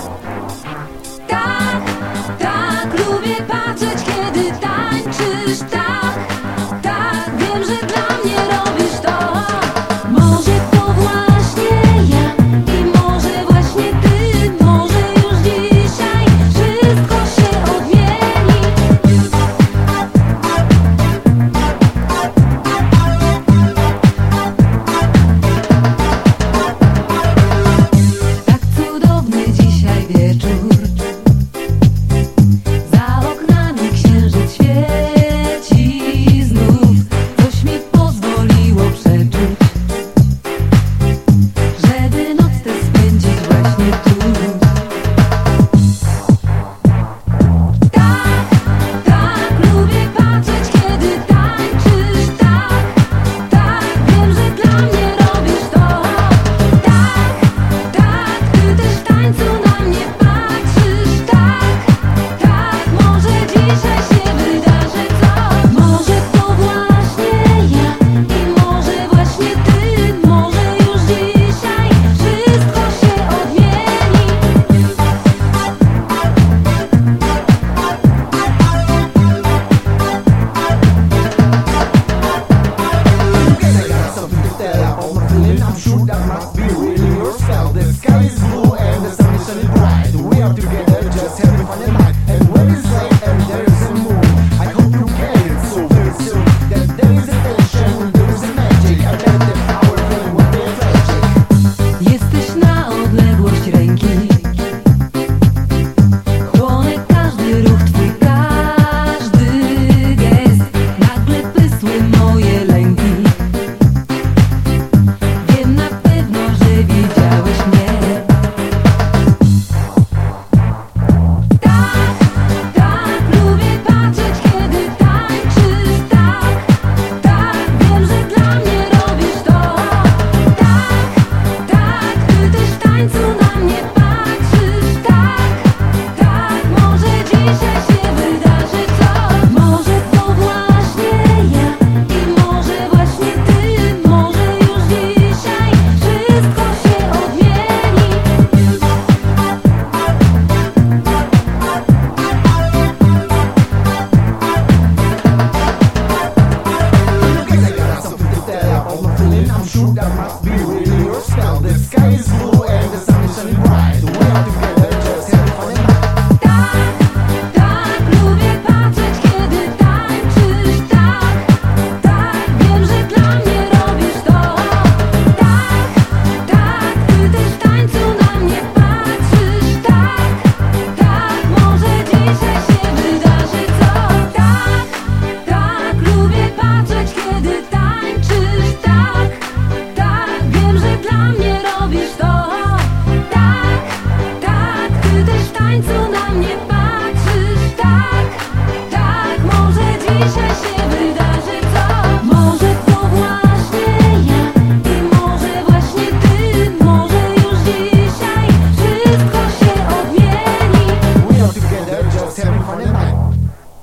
Podcast. Ugaśnie